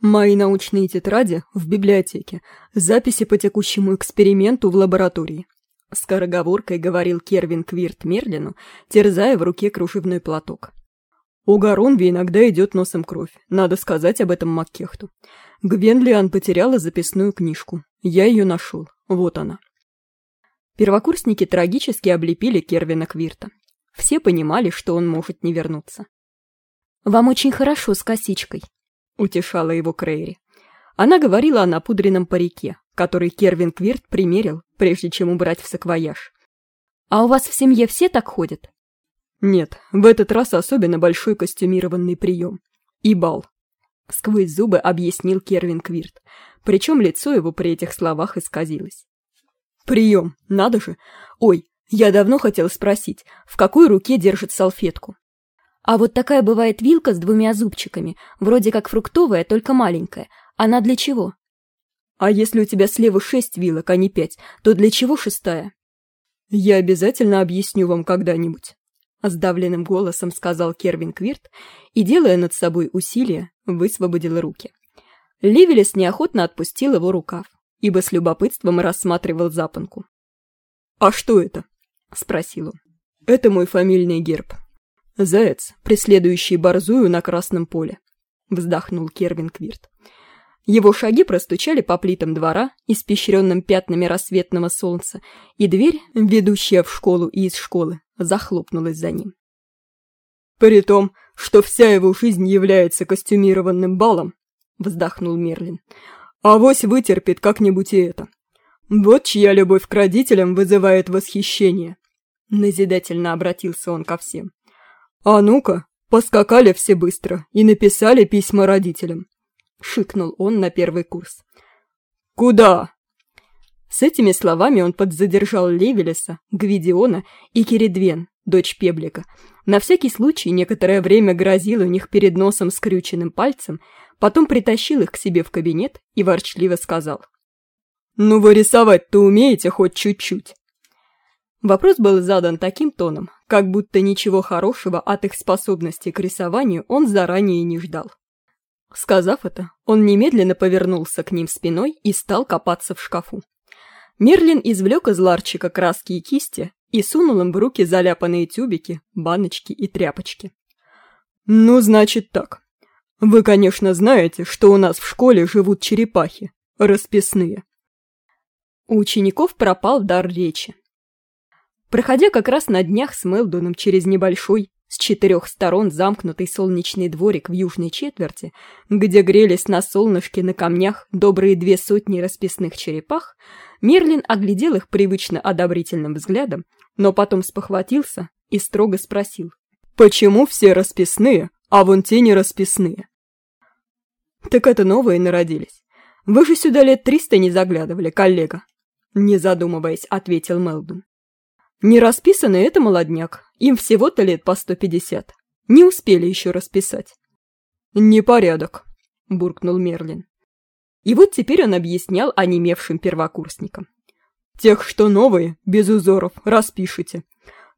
Мои научные тетради в библиотеке, записи по текущему эксперименту в лаборатории. Скороговоркой говорил Кервин Квирт Мерлину, терзая в руке кружевной платок. У Гаронви иногда идет носом кровь, надо сказать об этом Маккехту. Гвенлиан потеряла записную книжку. Я ее нашел. Вот она. Первокурсники трагически облепили Кервина Квирта. Все понимали, что он может не вернуться. «Вам очень хорошо с косичкой», — утешала его Крейри. Она говорила о напудренном парике, который Кервин Квирт примерил, прежде чем убрать в саквояж. «А у вас в семье все так ходят?» «Нет, в этот раз особенно большой костюмированный прием. И бал», — сквозь зубы объяснил Кервин Квирт, причем лицо его при этих словах исказилось. «Прием, надо же! Ой, я давно хотел спросить, в какой руке держит салфетку?» А вот такая бывает вилка с двумя зубчиками, вроде как фруктовая, только маленькая. Она для чего? А если у тебя слева шесть вилок, а не пять, то для чего шестая? Я обязательно объясню вам когда-нибудь. Сдавленным голосом сказал Кервин Квирт и, делая над собой усилие, высвободил руки. Ливелес неохотно отпустил его рукав, ибо с любопытством рассматривал запонку. «А что это?» — спросил он. «Это мой фамильный герб. Заяц, преследующий борзую на красном поле», — вздохнул Кервин Квирт. Его шаги простучали по плитам двора, испещренным пятнами рассветного солнца, и дверь, ведущая в школу и из школы, захлопнулась за ним. «При том, что вся его жизнь является костюмированным балом», — вздохнул Мерлин, — «авось вытерпит как-нибудь и это. Вот чья любовь к родителям вызывает восхищение». Назидательно обратился он ко всем. «А ну-ка, поскакали все быстро и написали письма родителям», — шикнул он на первый курс. «Куда?» С этими словами он подзадержал Левелеса, Гвидиона и Киридвен, дочь Пеблика. На всякий случай некоторое время грозил у них перед носом скрюченным пальцем, потом притащил их к себе в кабинет и ворчливо сказал. «Ну вы рисовать-то умеете хоть чуть-чуть?» Вопрос был задан таким тоном, как будто ничего хорошего от их способности к рисованию он заранее не ждал. Сказав это, он немедленно повернулся к ним спиной и стал копаться в шкафу. Мерлин извлек из ларчика краски и кисти и сунул им в руки заляпанные тюбики, баночки и тряпочки. «Ну, значит так. Вы, конечно, знаете, что у нас в школе живут черепахи, расписные». У учеников пропал дар речи. Проходя как раз на днях с Мелдоном через небольшой, с четырех сторон замкнутый солнечный дворик в южной четверти, где грелись на солнышке на камнях добрые две сотни расписных черепах, Мерлин оглядел их привычно одобрительным взглядом, но потом спохватился и строго спросил. «Почему все расписные, а вон те не расписные?» «Так это новые народились. Вы же сюда лет триста не заглядывали, коллега!» Не задумываясь, ответил Мелдон. Не расписанный это молодняк, им всего-то лет по сто пятьдесят. Не успели еще расписать. Непорядок, буркнул Мерлин. И вот теперь он объяснял онемевшим первокурсникам. Тех, что новые, без узоров, распишите.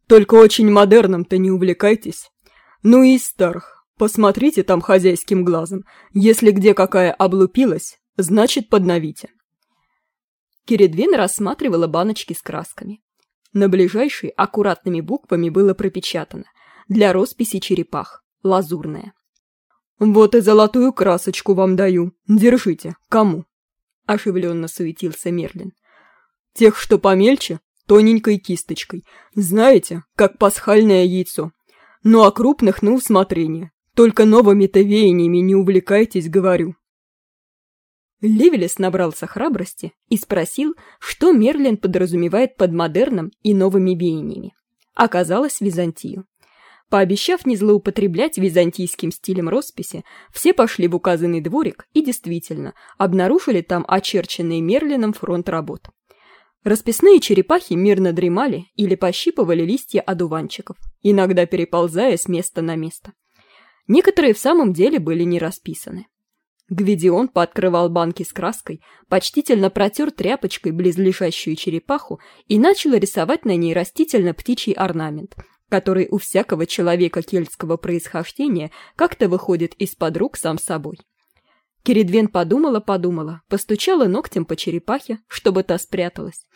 Только очень модерном-то не увлекайтесь. Ну и из старых. Посмотрите там хозяйским глазом. Если где какая облупилась, значит подновите. Киридвин рассматривала баночки с красками. На ближайшей аккуратными буквами было пропечатано «Для росписи черепах. Лазурная». «Вот и золотую красочку вам даю. Держите. Кому?» Оживленно суетился Мерлин. «Тех, что помельче, тоненькой кисточкой. Знаете, как пасхальное яйцо. Ну а крупных на усмотрение. Только новыми-то веяниями не увлекайтесь, говорю». Ливелес набрался храбрости и спросил, что Мерлин подразумевает под модерном и новыми веяниями. Оказалось, Византию. Пообещав не злоупотреблять византийским стилем росписи, все пошли в указанный дворик и действительно обнаружили там очерченный Мерлином фронт работ. Расписные черепахи мирно дремали или пощипывали листья одуванчиков, иногда переползая с места на место. Некоторые в самом деле были не расписаны. Гвидион пооткрывал банки с краской, почтительно протер тряпочкой близлежащую черепаху и начал рисовать на ней растительно-птичий орнамент, который у всякого человека кельтского происхождения как-то выходит из-под рук сам собой. Кередвен подумала-подумала, постучала ногтем по черепахе, чтобы та спряталась,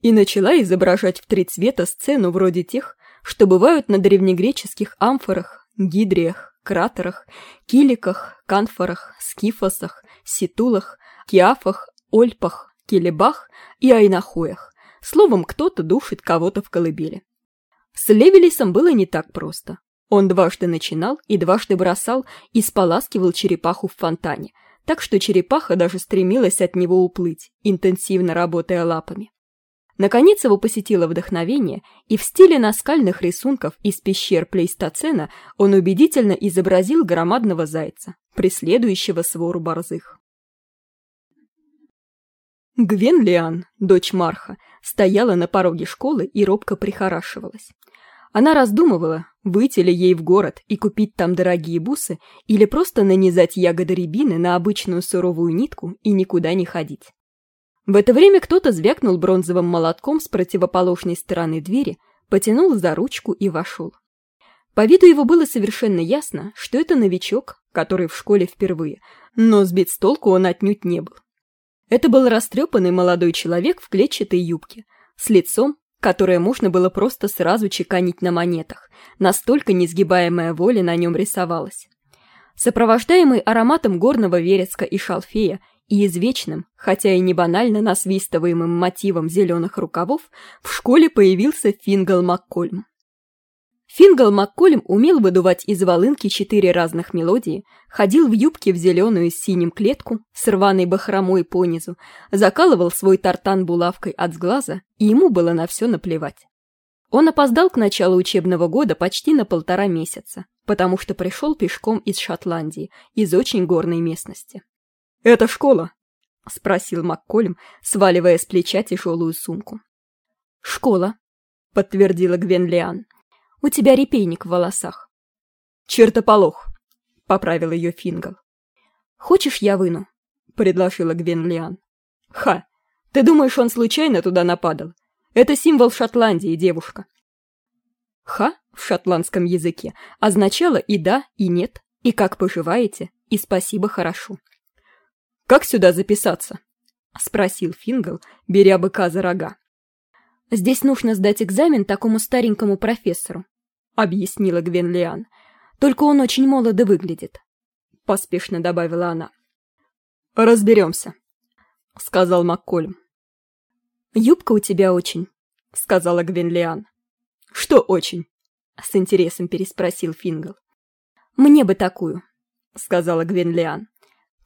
и начала изображать в три цвета сцену вроде тех, что бывают на древнегреческих амфорах, гидриях, кратерах, киликах, канфорах, скифосах, ситулах, киафах, ольпах, келебах и айнахоях. Словом, кто-то душит кого-то в колыбели. С Левелисом было не так просто. Он дважды начинал и дважды бросал и споласкивал черепаху в фонтане, так что черепаха даже стремилась от него уплыть, интенсивно работая лапами. Наконец его посетило вдохновение, и в стиле наскальных рисунков из пещер Плейстоцена он убедительно изобразил громадного зайца, преследующего свору борзых. Гвен Лиан, дочь Марха, стояла на пороге школы и робко прихорашивалась. Она раздумывала, выйти ли ей в город и купить там дорогие бусы или просто нанизать ягоды рябины на обычную суровую нитку и никуда не ходить. В это время кто-то звякнул бронзовым молотком с противоположной стороны двери, потянул за ручку и вошел. По виду его было совершенно ясно, что это новичок, который в школе впервые, но сбит с толку он отнюдь не был. Это был растрепанный молодой человек в клетчатой юбке, с лицом, которое можно было просто сразу чеканить на монетах, настолько несгибаемая воля на нем рисовалась. Сопровождаемый ароматом горного вереска и шалфея и извечным, хотя и не банально насвистываемым мотивом зеленых рукавов, в школе появился Фингал Маккольм. Фингал Макколем умел выдувать из волынки четыре разных мелодии, ходил в юбке в зеленую с синим клетку, с рваной бахромой понизу, закалывал свой тартан булавкой от сглаза, и ему было на все наплевать. Он опоздал к началу учебного года почти на полтора месяца, потому что пришел пешком из Шотландии, из очень горной местности. «Это школа?» — спросил Макколем, сваливая с плеча тяжелую сумку. «Школа», — подтвердила Гвен Лиан. У тебя репейник в волосах. Чертополох, поправил ее Фингал. Хочешь, я выну? предложила Гвен Лиан. Ха! Ты думаешь, он случайно туда нападал? Это символ Шотландии, девушка. Ха в шотландском языке означало и да, и нет, и как поживаете, и спасибо хорошо. «Как сюда записаться?» — спросил Фингал, беря быка за рога. «Здесь нужно сдать экзамен такому старенькому профессору объяснила Гвенлиан. «Только он очень молодо выглядит», — поспешно добавила она. «Разберемся», — сказал Маккольм. «Юбка у тебя очень», — сказала Гвенлиан. «Что очень?» — с интересом переспросил Фингал. «Мне бы такую», — сказала Гвенлиан.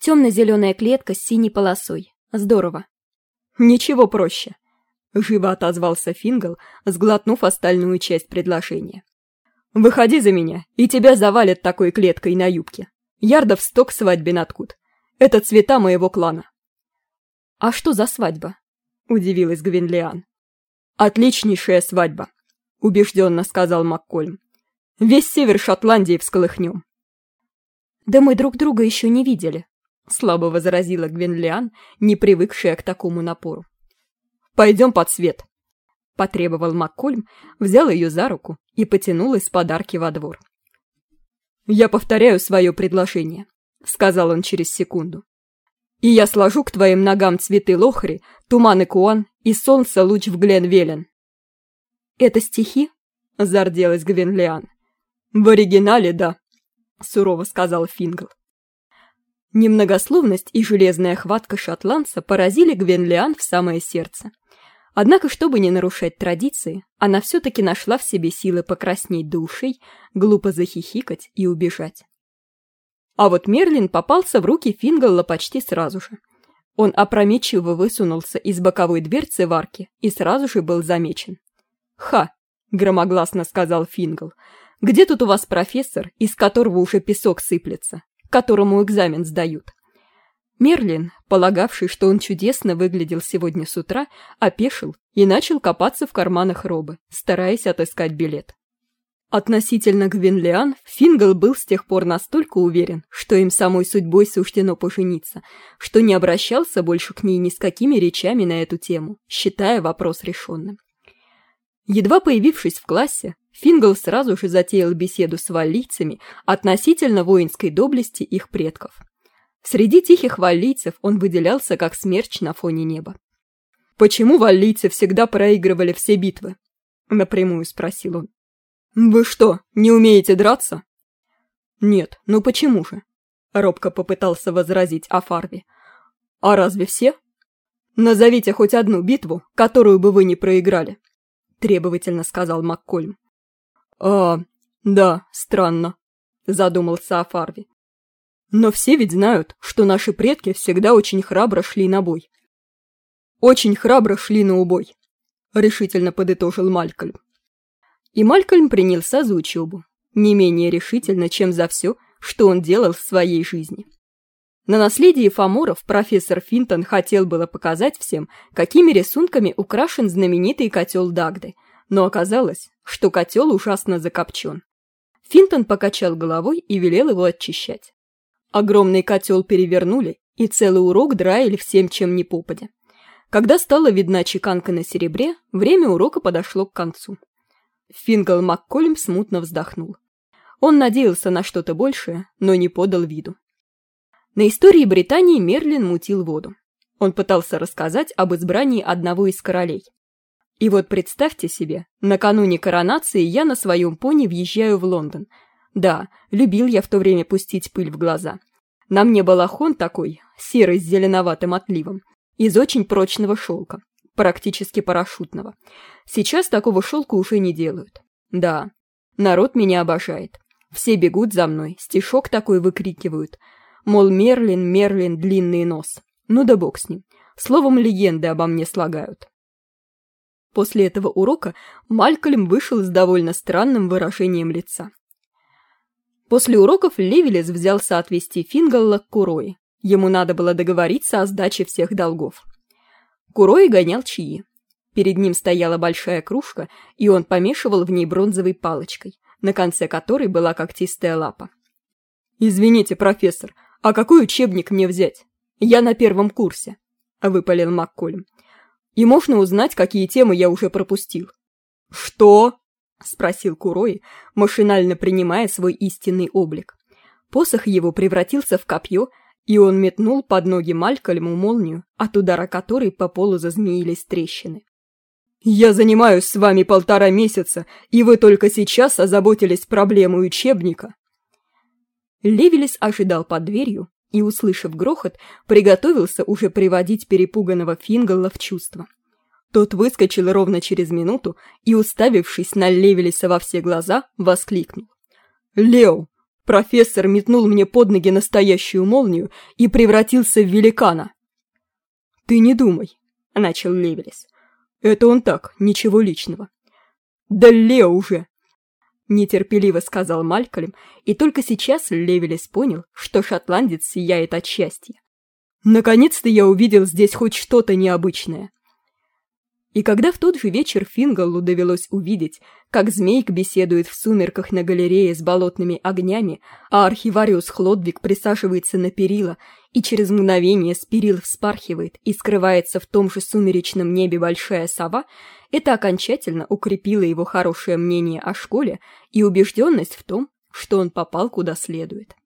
«Темно-зеленая клетка с синей полосой. Здорово». «Ничего проще», — живо отозвался Фингал, сглотнув остальную часть предложения. Выходи за меня, и тебя завалят такой клеткой на юбке. Ярдов сто к свадьбе надкут. Это цвета моего клана. А что за свадьба? Удивилась Гвинлиан. Отличнейшая свадьба, убежденно сказал Маккольм. Весь север Шотландии всколыхнем. Да мы друг друга еще не видели, слабо возразила Гвинлиан, не привыкшая к такому напору. Пойдем под свет, потребовал Маккольм, взял ее за руку и потянул из подарки во двор. «Я повторяю свое предложение», — сказал он через секунду. «И я сложу к твоим ногам цветы лохри, туманы куан и солнце луч в Гленвелен». «Это стихи?» — зарделась Гвенлиан. «В оригинале, да», — сурово сказал Фингл. Немногословность и железная хватка шотландца поразили Гвенлиан в самое сердце. Однако, чтобы не нарушать традиции, она все-таки нашла в себе силы покраснеть до ушей, глупо захихикать и убежать. А вот Мерлин попался в руки Фингалла почти сразу же. Он опрометчиво высунулся из боковой дверцы в арке и сразу же был замечен. «Ха!» — громогласно сказал Фингал. «Где тут у вас профессор, из которого уже песок сыплется, которому экзамен сдают?» Мерлин, полагавший, что он чудесно выглядел сегодня с утра, опешил и начал копаться в карманах робы, стараясь отыскать билет. Относительно Гвинлиан, Фингал был с тех пор настолько уверен, что им самой судьбой суждено пожениться, что не обращался больше к ней ни с какими речами на эту тему, считая вопрос решенным. Едва появившись в классе, Фингал сразу же затеял беседу с валлийцами относительно воинской доблести их предков. Среди тихих валлийцев он выделялся как смерч на фоне неба. «Почему валлийцы всегда проигрывали все битвы?» — напрямую спросил он. «Вы что, не умеете драться?» «Нет, ну почему же?» — робко попытался возразить Афарви. «А разве все?» «Назовите хоть одну битву, которую бы вы не проиграли», — требовательно сказал Маккольм. «А, да, странно», — задумался Афарви. «Но все ведь знают, что наши предки всегда очень храбро шли на бой». «Очень храбро шли на убой», — решительно подытожил Малькольм. И Малькольм принялся за учебу, не менее решительно, чем за все, что он делал в своей жизни. На наследии Фоморов профессор Финтон хотел было показать всем, какими рисунками украшен знаменитый котел Дагды, но оказалось, что котел ужасно закопчен. Финтон покачал головой и велел его очищать. Огромный котел перевернули, и целый урок драили всем, чем ни попадя. Когда стала видна чеканка на серебре, время урока подошло к концу. Фингал Макколем смутно вздохнул. Он надеялся на что-то большее, но не подал виду. На истории Британии Мерлин мутил воду. Он пытался рассказать об избрании одного из королей. И вот представьте себе, накануне коронации я на своем пони въезжаю в Лондон. Да, любил я в то время пустить пыль в глаза. На мне балахон такой, серый с зеленоватым отливом, из очень прочного шелка, практически парашютного. Сейчас такого шелка уже не делают. Да, народ меня обожает. Все бегут за мной, стишок такой выкрикивают – Мол, Мерлин, Мерлин, длинный нос. Ну да бог с ним. Словом, легенды обо мне слагают. После этого урока Малькольм вышел с довольно странным выражением лица. После уроков Левелес взялся отвезти Фингалла к Курои. Ему надо было договориться о сдаче всех долгов. Курои гонял чаи. Перед ним стояла большая кружка, и он помешивал в ней бронзовой палочкой, на конце которой была когтистая лапа. «Извините, профессор, «А какой учебник мне взять? Я на первом курсе», — выпалил Макколем. «И можно узнать, какие темы я уже пропустил». «Что?» — спросил Курой, машинально принимая свой истинный облик. Посох его превратился в копье, и он метнул под ноги Малькольму молнию, от удара которой по полу зазмеились трещины. «Я занимаюсь с вами полтора месяца, и вы только сейчас озаботились проблемой учебника?» Левелис ожидал под дверью и, услышав грохот, приготовился уже приводить перепуганного Фингалла в чувство. Тот выскочил ровно через минуту и, уставившись на Левелиса во все глаза, воскликнул. «Лео, профессор метнул мне под ноги настоящую молнию и превратился в великана!» «Ты не думай», — начал Левелис. «Это он так, ничего личного». «Да Лео уже! Нетерпеливо сказал Малькольм, и только сейчас Левелес понял, что шотландец сияет от счастья. Наконец-то я увидел здесь хоть что-то необычное. И когда в тот же вечер Фингаллу довелось увидеть, как Змейк беседует в сумерках на галерее с болотными огнями, а архивариус Хлодвиг присаживается на перила и через мгновение с перил вспархивает и скрывается в том же сумеречном небе большая сова, это окончательно укрепило его хорошее мнение о школе и убежденность в том, что он попал куда следует.